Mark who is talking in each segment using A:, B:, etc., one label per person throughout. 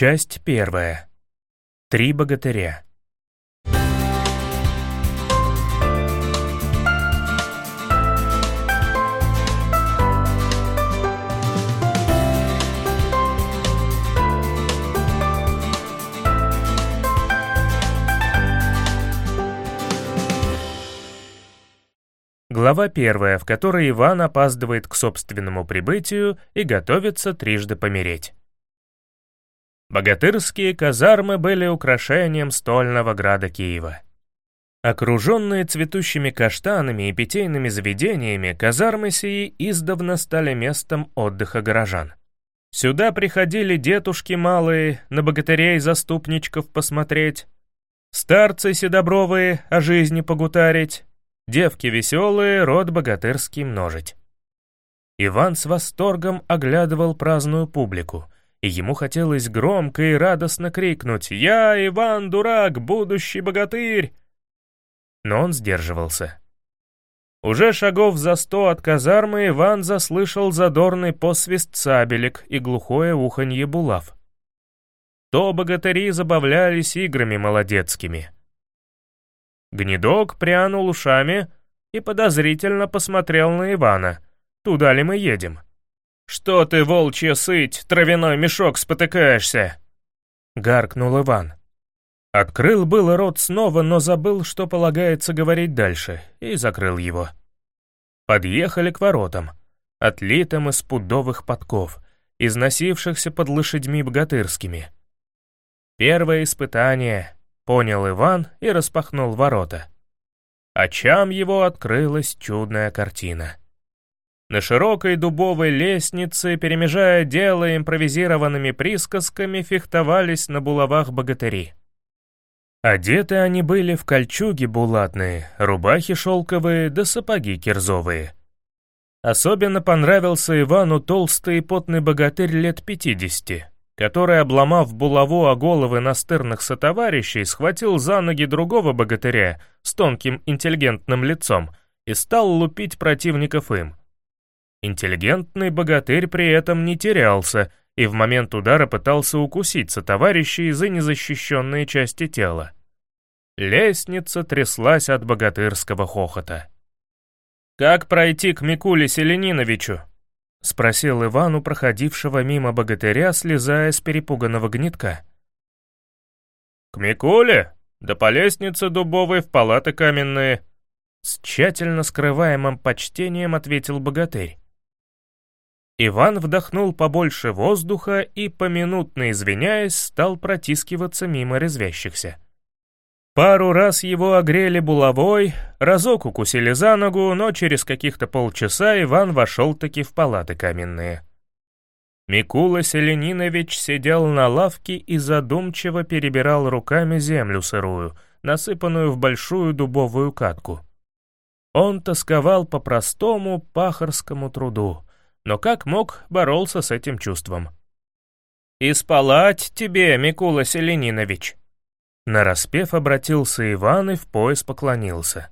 A: Часть первая. Три богатыря. Глава первая, в которой Иван опаздывает к собственному прибытию и готовится трижды помереть. Богатырские казармы были украшением стольного града Киева. Окруженные цветущими каштанами и питейными заведениями, казармы сии издавна стали местом отдыха горожан. Сюда приходили детушки малые, на богатырей-заступничков посмотреть, старцы седобровые о жизни погутарить, девки веселые, род богатырский множить. Иван с восторгом оглядывал праздную публику, и ему хотелось громко и радостно крикнуть «Я, Иван, дурак, будущий богатырь!» Но он сдерживался. Уже шагов за сто от казармы Иван заслышал задорный посвист сабелек и глухое уханье булав. То богатыри забавлялись играми молодецкими — Гнедок прянул ушами и подозрительно посмотрел на Ивана. «Туда ли мы едем?» «Что ты, волчья сыть, травяной мешок спотыкаешься?» Гаркнул Иван. Открыл было рот снова, но забыл, что полагается говорить дальше, и закрыл его. Подъехали к воротам, отлитым из пудовых подков, износившихся под лошадьми богатырскими. Первое испытание, понял Иван и распахнул ворота. Очам его открылась чудная картина. На широкой дубовой лестнице, перемежая дело импровизированными присказками, фехтовались на булавах богатыри. Одеты они были в кольчуги булатные, рубахи шелковые да сапоги кирзовые. Особенно понравился Ивану толстый и потный богатырь лет пятидесяти, который, обломав булаву о головы настырных сотоварищей, схватил за ноги другого богатыря с тонким интеллигентным лицом и стал лупить противников им. Интеллигентный богатырь при этом не терялся и в момент удара пытался укусить сотоварищей за незащищенные части тела. Лестница тряслась от богатырского хохота. «Как пройти к Микуле Селениновичу?» — спросил Иван у проходившего мимо богатыря, слезая с перепуганного гнетка. «К Микуле? Да по лестнице дубовой в палаты каменные», — с тщательно скрываемым почтением ответил богатырь. Иван вдохнул побольше воздуха и, поминутно извиняясь, стал протискиваться мимо резвящихся. Пару раз его огрели булавой, разок укусили за ногу, но через каких-то полчаса Иван вошел-таки в палаты каменные. Микула Селенинович сидел на лавке и задумчиво перебирал руками землю сырую, насыпанную в большую дубовую катку. Он тосковал по простому пахарскому труду, но как мог боролся с этим чувством. «Испалать тебе, Микула Селенинович!» Нараспев обратился Иван и в пояс поклонился.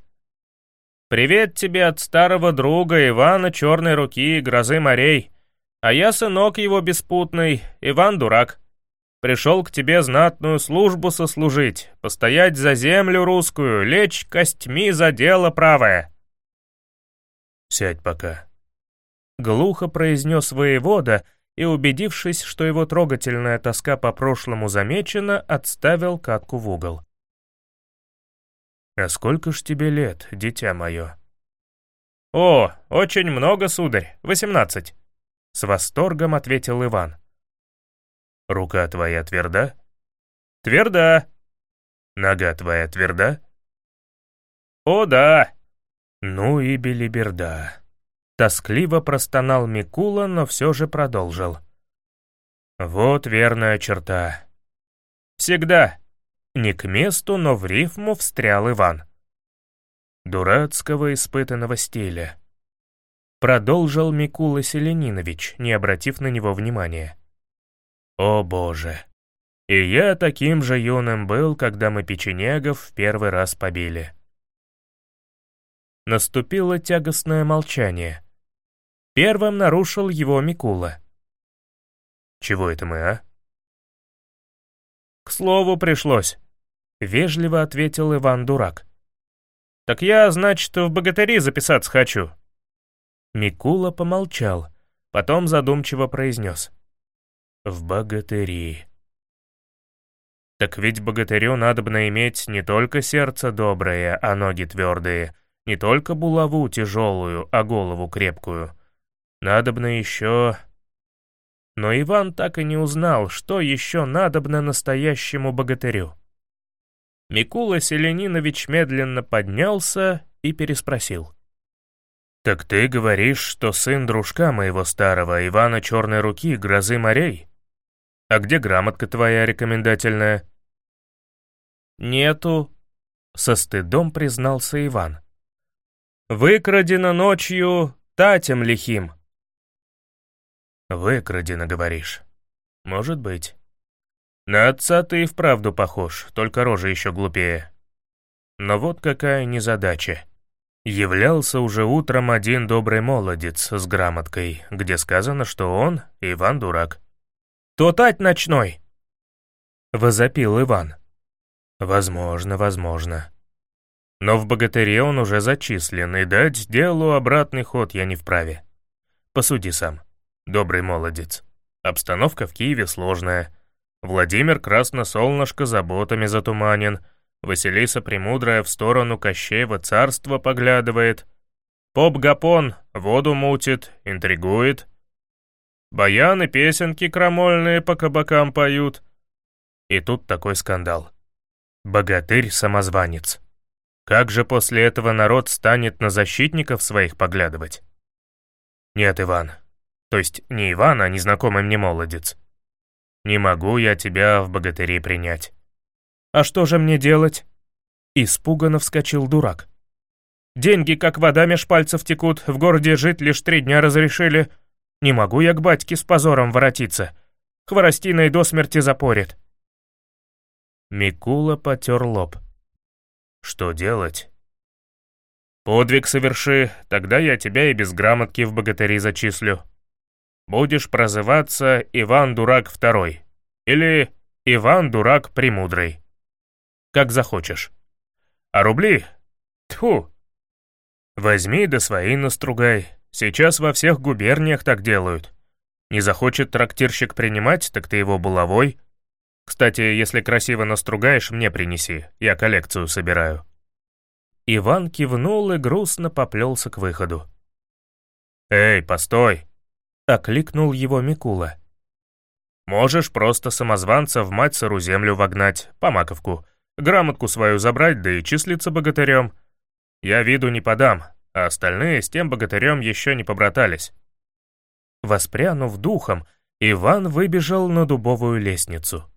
A: «Привет тебе от старого друга Ивана Черной Руки, Грозы морей. А я сынок его беспутный, Иван Дурак. Пришел к тебе знатную службу сослужить, постоять за землю русскую, лечь костьми за дело правое». «Сядь пока», — глухо произнес воевода, — и, убедившись, что его трогательная тоска по прошлому замечена, отставил катку в угол. «А сколько ж тебе лет, дитя мое?» «О, очень много, сударь, восемнадцать», — с восторгом ответил Иван. «Рука твоя тверда?» «Тверда». «Нога твоя тверда?» «О, да». «Ну и белиберда». Тоскливо простонал Микула, но все же продолжил. «Вот верная черта. Всегда. Не к месту, но в рифму встрял Иван. Дурацкого испытанного стиля. Продолжил Микула Селенинович, не обратив на него внимания. «О боже! И я таким же юным был, когда мы печенегов в первый раз побили». Наступило тягостное молчание — Первым нарушил его Микула. «Чего это мы, а?» К слову пришлось. Вежливо ответил Иван-дурак. «Так я, значит, в богатыри записаться хочу». Микула помолчал, потом задумчиво произнес. «В богатыри». Так ведь богатырю надобно иметь не только сердце доброе, а ноги твердые, не только булаву тяжелую, а голову крепкую. Надобно еще... Но Иван так и не узнал, что еще надобно настоящему богатырю. Микула Селенинович медленно поднялся и переспросил. «Так ты говоришь, что сын дружка моего старого, Ивана Черной Руки, Грозы морей? А где грамотка твоя рекомендательная?» «Нету», — со стыдом признался Иван. «Выкрадено ночью татем лихим». «Выкрадено, говоришь? Может быть». На отца ты и вправду похож, только рожа еще глупее. Но вот какая незадача. Являлся уже утром один добрый молодец с грамоткой, где сказано, что он Иван Дурак. «Тотать ночной!» — возопил Иван. «Возможно, возможно. Но в богатыре он уже зачислен, и дать делу обратный ход я не вправе. Посуди сам, добрый молодец. Обстановка в Киеве сложная, Владимир Красносолнышко заботами затуманен, Василиса Премудрая в сторону Кощеева царства поглядывает, Поп Гапон воду мутит, интригует, Баяны песенки крамольные по кабакам поют. И тут такой скандал. Богатырь-самозванец. Как же после этого народ станет на защитников своих поглядывать? Нет, Иван. То есть не Иван, а незнакомый мне молодец. Не могу я тебя в богатыри принять». «А что же мне делать?» Испуганно вскочил дурак. «Деньги, как вода меж пальцев текут, в городе жить лишь три дня разрешили. Не могу я к батьке с позором воротиться. Хворостиной до смерти запорит». Микула потер лоб. «Что делать?» «Подвиг соверши, тогда я тебя и без грамотки в богатыри зачислю», будешь прозываться Иван Дурак Второй или Иван Дурак Премудрый. Как захочешь. А рубли? Тьфу! Возьми да свои настругай. Сейчас во всех губерниях так делают. Не захочет трактирщик принимать, так ты его булавой. Кстати, если красиво настругаешь, мне принеси, я коллекцию собираю». Иван кивнул и грустно поплелся к выходу. «Эй, постой!» — окликнул его Микула. «Можешь просто самозванца в мать сыру землю вогнать, по маковку, грамотку свою забрать, да и числиться богатырем. Я виду не подам, а остальные с тем богатырем еще не побратались». Воспрянув духом, Иван выбежал на дубовую лестницу.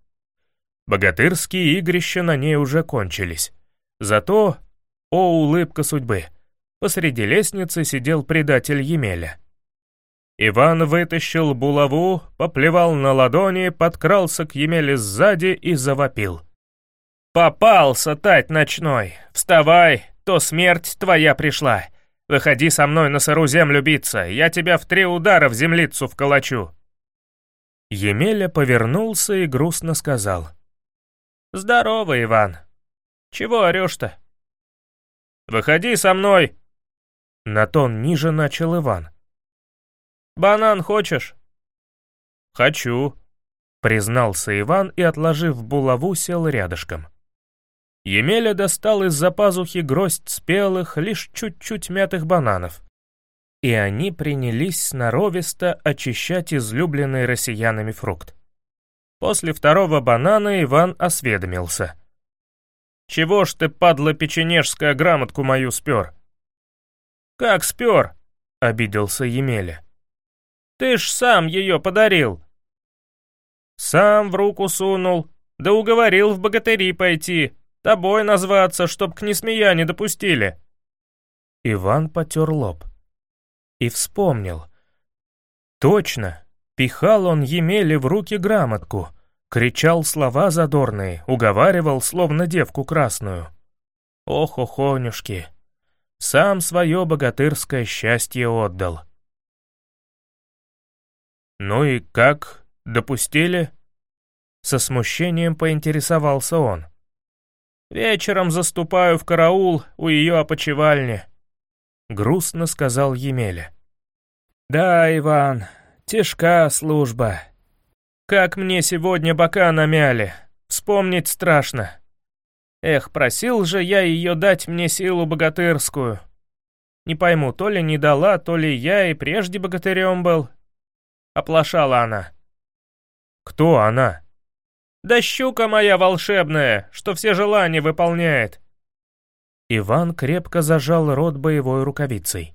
A: Богатырские игрища на ней уже кончились. Зато, о улыбка судьбы, посреди лестницы сидел предатель Емеля. Иван вытащил булаву, поплевал на ладони, подкрался к Емеле сзади и завопил. «Попался, тать ночной! Вставай, то смерть твоя пришла! Выходи со мной на сыру землю биться, я тебя в три удара в землицу вколочу!» Емеля повернулся и грустно сказал. «Здорово, Иван! Чего орешь-то?» «Выходи со мной!» На тон ниже начал Иван. «Банан хочешь?» «Хочу», — признался Иван и, отложив булаву, сел рядышком. Емеля достал из-за пазухи гроздь спелых, лишь чуть-чуть мятых бананов. И они принялись сноровисто очищать излюбленный россиянами фрукт. После второго банана Иван осведомился. «Чего ж ты, падла печенежская, грамотку мою спер?» «Как спер?» — обиделся Емеля. Ты ж сам ее подарил!» «Сам в руку сунул, да уговорил в богатыри пойти, тобой назваться, чтоб к несмея не допустили». Иван потер лоб и вспомнил. Точно, пихал он Емеле в руки грамотку, кричал слова задорные, уговаривал, словно девку красную. Ох, охонюшки, сам свое богатырское счастье отдал. «Ну и как? Допустили?» Со смущением поинтересовался он. «Вечером заступаю в караул у ее опочивальни», — грустно сказал Емеля. «Да, Иван, тяжка служба. Как мне сегодня бока намяли, вспомнить страшно. Эх, просил же я ее дать мне силу богатырскую. Не пойму, то ли не дала, то ли я и прежде богатырем был. Оплошала она. Кто она? Да щука моя волшебная, что все желания выполняет. Иван крепко зажал рот боевой рукавицей.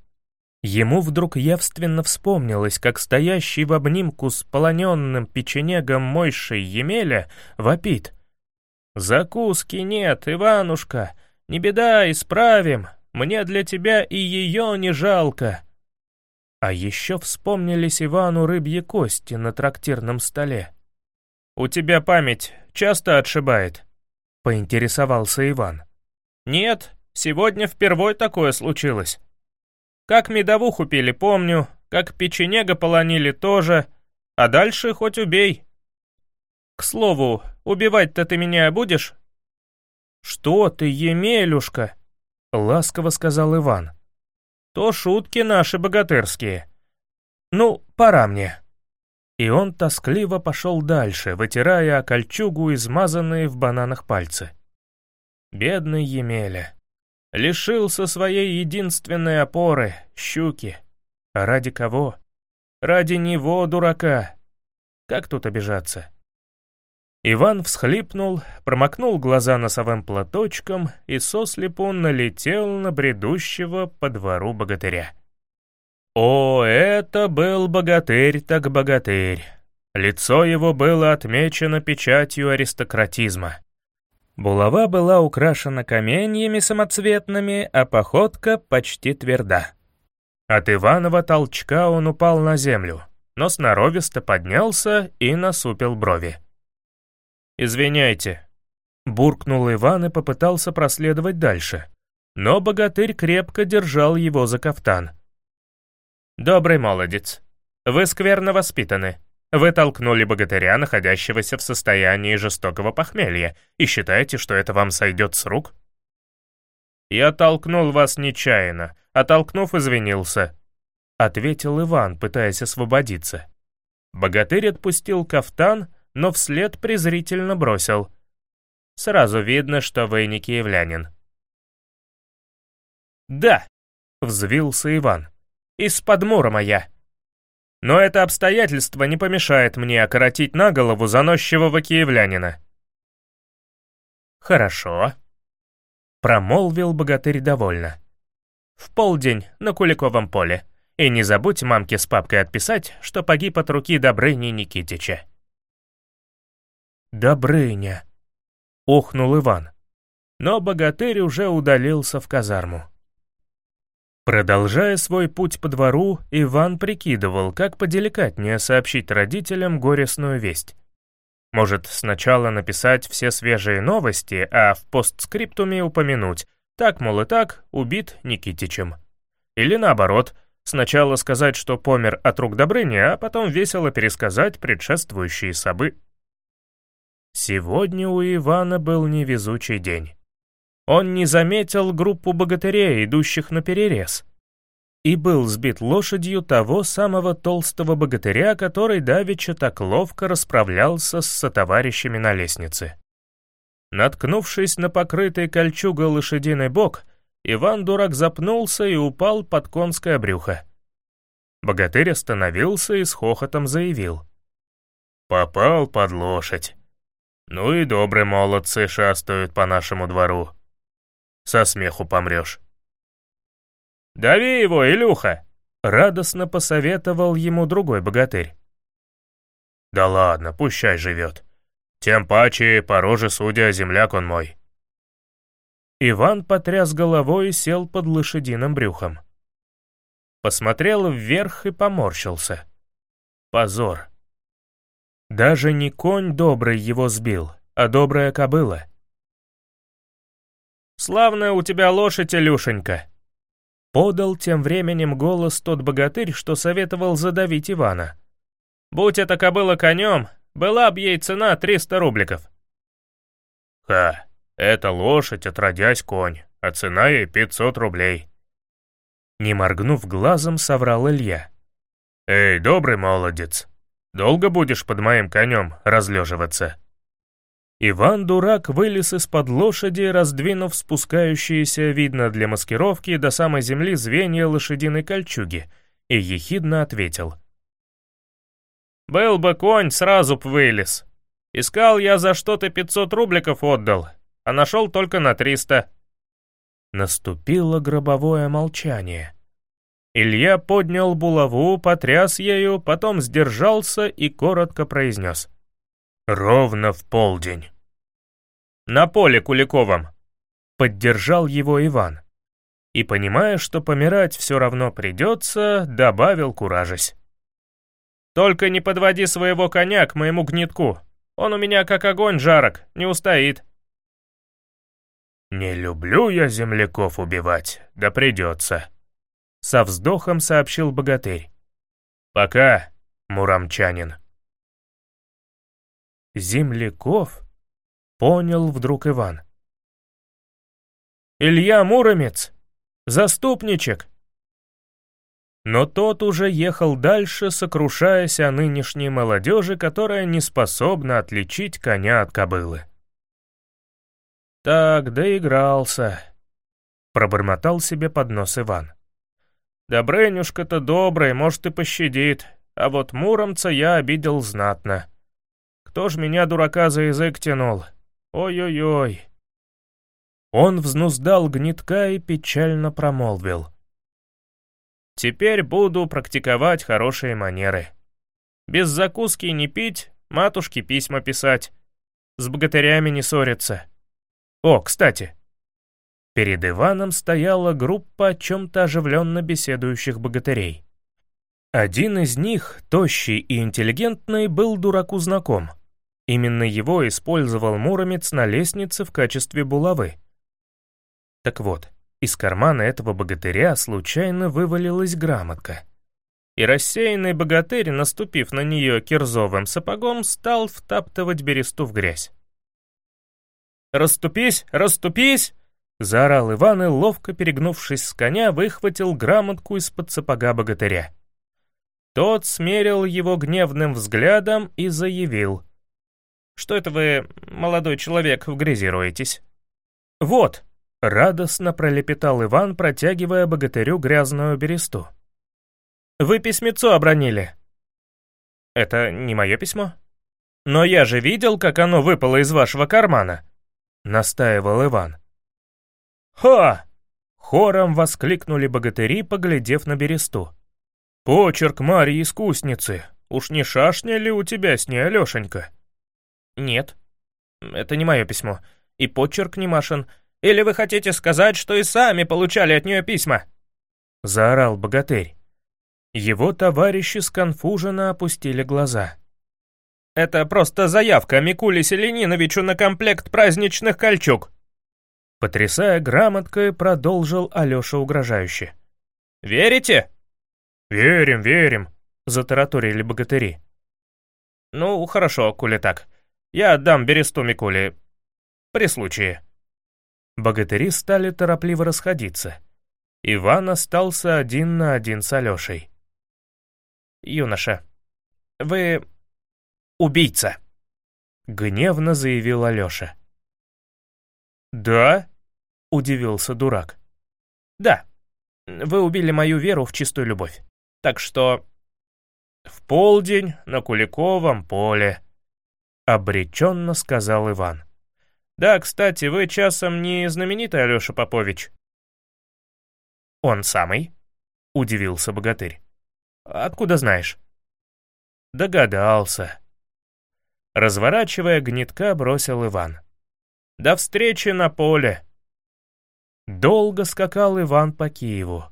A: Ему вдруг явственно вспомнилось, как стоящий в обнимку с полоненным печенегом Мойшей Емеля вопит. «Закуски нет, Иванушка, не беда, исправим, мне для тебя и ее не жалко». А еще вспомнились Ивану рыбьи кости на трактирном столе. «У тебя память часто отшибает?» — поинтересовался Иван. «Нет, сегодня впервой такое случилось. Как медовуху пили, помню, как печенега полонили тоже, а дальше хоть убей. К слову, убивать-то ты меня будешь?» «Что ты, Емелюшка?» — ласково сказал Иван. «То шутки наши богатырские. Ну, пора мне». И он тоскливо пошел дальше, вытирая кольчугу измазанные в бананах пальцы. Бедный Емеля. Лишился своей единственной опоры, щуки. А ради кого? Ради него, дурака. Как тут обижаться? Иван всхлипнул, промокнул глаза носовым платочком и сослепу налетел на бредущего по двору богатыря. О, это был богатырь так богатырь. Лицо его было отмечено печатью аристократизма. Булава была украшена каменьями самоцветными, а походка почти тверда. От Иванова толчка он упал на землю, но сноровисто поднялся и насупил брови. «Извиняйте», — буркнул Иван и попытался проследовать дальше, но богатырь крепко держал его за кафтан. «Добрый молодец. Вы скверно воспитаны. Вы толкнули богатыря, находящегося в состоянии жестокого похмелья, и считаете, что это вам сойдет с рук?» «Я толкнул вас нечаянно, а толкнув, извинился», — ответил Иван, пытаясь освободиться. Богатырь отпустил кафтан, но вслед презрительно бросил. «Сразу видно, что вы не киевлянин». «Да», — взвился Иван из-под Мурома я. Но это обстоятельство не помешает мне окоротить на голову заносчивого киевлянина. «Хорошо», — промолвил богатырь довольно. «В полдень на Куликовом поле. И не забудь мамке с папкой отписать, что погиб от руки Добрыни Никитича». «Добрыня», — охнул Иван. Но богатырь уже удалился в казарму. Продолжая свой путь по двору, Иван прикидывал, как поделикатнее сообщить родителям горестную весть. Может, сначала написать все свежие новости, а в постскриптуме упомянуть, так, мол, и так, убит Никитичем. Или наоборот, сначала сказать, что помер от рук Добрыни, а потом весело пересказать предшествующие собы. Сегодня у Ивана был невезучий день он не заметил группу богатырей, идущих на перерез, и был сбит лошадью того самого толстого богатыря, который давеча так ловко расправлялся с сотоварищами на лестнице. Наткнувшись на покрытый кольчугой лошадиный бок, Иван-дурак запнулся и упал под конское брюхо. Богатырь остановился и с хохотом заявил. «Попал под лошадь. Ну и добрые молодцы шастают по нашему двору со смеху помрешь. «Дави его, Илюха!» — радостно посоветовал ему другой богатырь. «Да ладно, пущай живет. Тем паче, по роже судя, земляк он мой». Иван потряс головой и сел под лошадиным брюхом. Посмотрел вверх и поморщился. Позор. Даже не конь добрый его сбил, а добрая кобыла — «Славная у тебя лошадь, Илюшенька!» Подал тем временем голос тот богатырь, что советовал задавить Ивана. «Будь это кобыла конем, Была б ей цена 300 рубликов». «Ха, это лошадь, отродясь конь, а цена ей 500 рублей». Не моргнув глазом, соврал Илья. «Эй, добрый молодец, долго будешь под моим конем разлеживаться?» Иван-дурак вылез из-под лошади, раздвинув спускающиеся, видно для маскировки, до самой земли звенья лошадиной кольчуги, и ехидно ответил. «Был бы конь, сразу б вылез. Искал я за что ты пятьсот рубликов отдал, а нашел только на триста». Наступило гробовое молчание. Илья поднял булаву, потряс ею, потом сдержался и коротко произнес. «Ровно в полдень». «На поле Куликовом», — поддержал его Иван. И, понимая, что помирать все равно придется, добавил куражась. «Только не подводи своего коня к моему гнетку. Он у меня как огонь жарок, не устоит». «Не люблю я земляков убивать, да придется», — со вздохом сообщил богатырь. «Пока, муромчанин». «Земляков?» — понял вдруг Иван. «Илья Муромец! Заступничек!» Но тот уже ехал дальше, сокрушаясь о нынешней молодежи, которая не способна отличить коня от кобылы. «Так, доигрался», — пробормотал себе под нос Иван. «Добрынюшка-то добрый, может, и пощадит, а вот Муромца я обидел знатно. Кто ж меня, дурака, за язык тянул? Ой-ой-ой». Он взнуздал гнетка и печально промолвил. «Теперь буду практиковать хорошие манеры. Без закуски не пить, матушке письма писать, с богатырями не ссориться». О, кстати. Перед Иваном стояла группа о чем-то оживленно беседующих богатырей. Один из них, тощий и интеллигентный, был дураку знаком. Именно его использовал Муромец на лестнице в качестве булавы. Так вот, из кармана этого богатыря случайно вывалилась грамотка. И рассеянный богатырь, наступив на нее кирзовым сапогом, стал втаптывать бересту в грязь. «Раступись! Раступись!» — заорал Иван и, ловко перегнувшись с коня, выхватил грамотку из-под сапога богатыря. Тот смерил его гневным взглядом и заявил. «Что это вы, молодой человек, в грязи роетесь?» «Вот!» — радостно пролепетал Иван, протягивая богатырю грязную бересту. «Вы письмецо обронили». «Это не мое письмо?» «Но я же видел, как оно выпало из вашего кармана», настаивал Иван. «Ха!» — хором воскликнули богатыри, поглядев на бересту. «Почерк Марьи Искусницы. Уж не шашня ли у тебя с ней, Алешенька?» «Нет, это не мое письмо. И почерк не Машин. Или вы хотите сказать, что и сами получали от нее письма?» Заорал богатырь. Его товарищи сконфуженно опустили глаза. Это просто заявка Микуле Селениновичу на комплект праздничных кольчуг». Потрясая грамоткой, продолжил Алёша угрожающе. «Верите?» «Верим, верим», — затараторили богатыри. «Ну, хорошо, коли так. Я отдам бересту Микуле. При случае». Богатыри стали торопливо расходиться. Иван остался один на один с Алёшей. «Юноша, вы убийца!» — гневно заявил Алёша. «Да?» — удивился дурак. «Да. Вы убили мою веру в чистую любовь. Так что...» «В полдень на Куликовом поле», — обреченно сказал Иван. «Да, кстати, вы часом не знаменитый Алёша Попович?» «Он самый?» — удивился богатырь. «Откуда знаешь?» «Догадался», Разворачивая гнетка, бросил Иван. «До встречи на поле!» Долго скакал Иван по Киеву.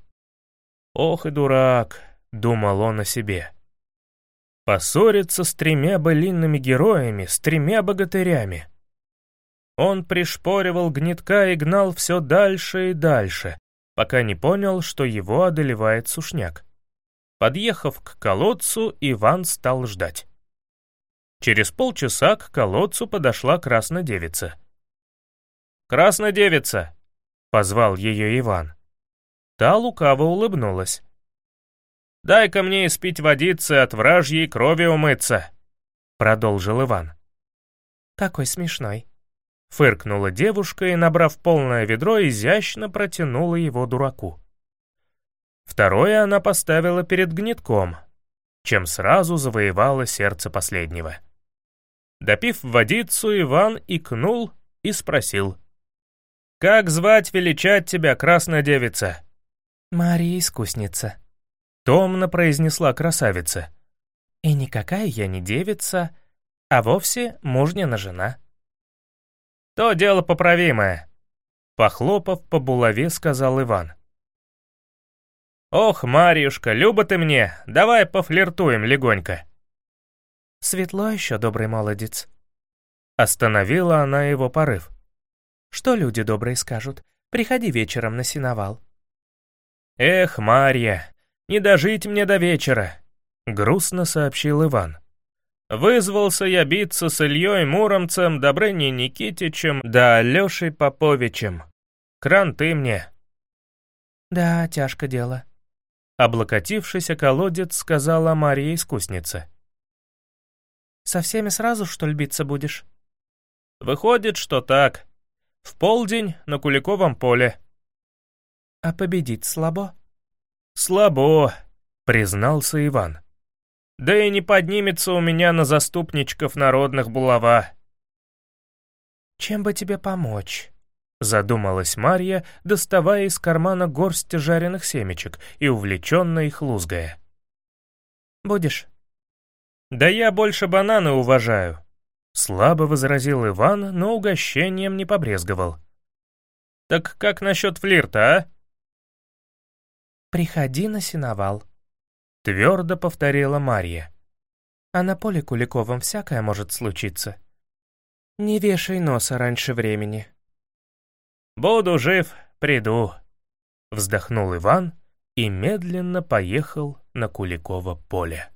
A: «Ох и дурак!» — думал он о себе. Поссориться с тремя былинными героями, с тремя богатырями. Он пришпоривал гнетка и гнал все дальше и дальше, пока не понял, что его одолевает сушняк. Подъехав к колодцу, Иван стал ждать. Через полчаса к колодцу подошла краснодевица. «Краснодевица!» — позвал ее Иван. Та лукаво улыбнулась. «Дай-ка мне испить водицы от вражьей крови умыться», — продолжил Иван.
B: «Какой смешной», —
A: фыркнула девушка и, набрав полное ведро, изящно протянула его дураку. Второе она поставила перед гнетком, чем сразу завоевала сердце последнего. Допив водицу, Иван икнул и спросил. «Как звать величать тебя, красная девица?»
B: «Мария Искусница», —
A: томно произнесла красавица.
B: «И никакая я не девица, а вовсе мужнина жена».
A: «То дело поправимое», — похлопав по булаве, сказал Иван. «Ох, Марьюшка, люба ты мне, давай пофлиртуем легонько».
B: «Светло еще, добрый молодец».
A: Остановила она его порыв.
B: «Что люди добрые скажут? Приходи вечером на сеновал».
A: «Эх, Марья, не дожить мне до вечера», — грустно сообщил Иван. «Вызвался я биться с Ильей Муромцем, Добрыней Никитичем да Алешей Поповичем. Кран ты мне».
B: «Да, тяжко дело», —
A: облокотившись о колодец, сказала Марья-искусница.
B: Со всеми сразу, что ли, биться будешь?»
A: «Выходит, что так. В полдень на Куликовом поле».
B: «А победить слабо?»
A: «Слабо», — признался Иван. «Да и не поднимется у меня на заступничков народных булава».
B: «Чем бы тебе помочь?»
A: — задумалась Марья, доставая из кармана горсть жареных семечек и увлеченно их лузгая.
B: «Будешь?»
A: «Да я больше бананы уважаю», — слабо возразил Иван, но угощением не побрезговал. «Так как насчет флирта, а?»
B: «Приходи на сеновал», —
A: твердо повторила Марья.
B: «А на поле Куликовом всякое может случиться. Не вешай носа раньше времени».
A: «Буду жив, приду», — вздохнул Иван и медленно поехал на Куликово поле.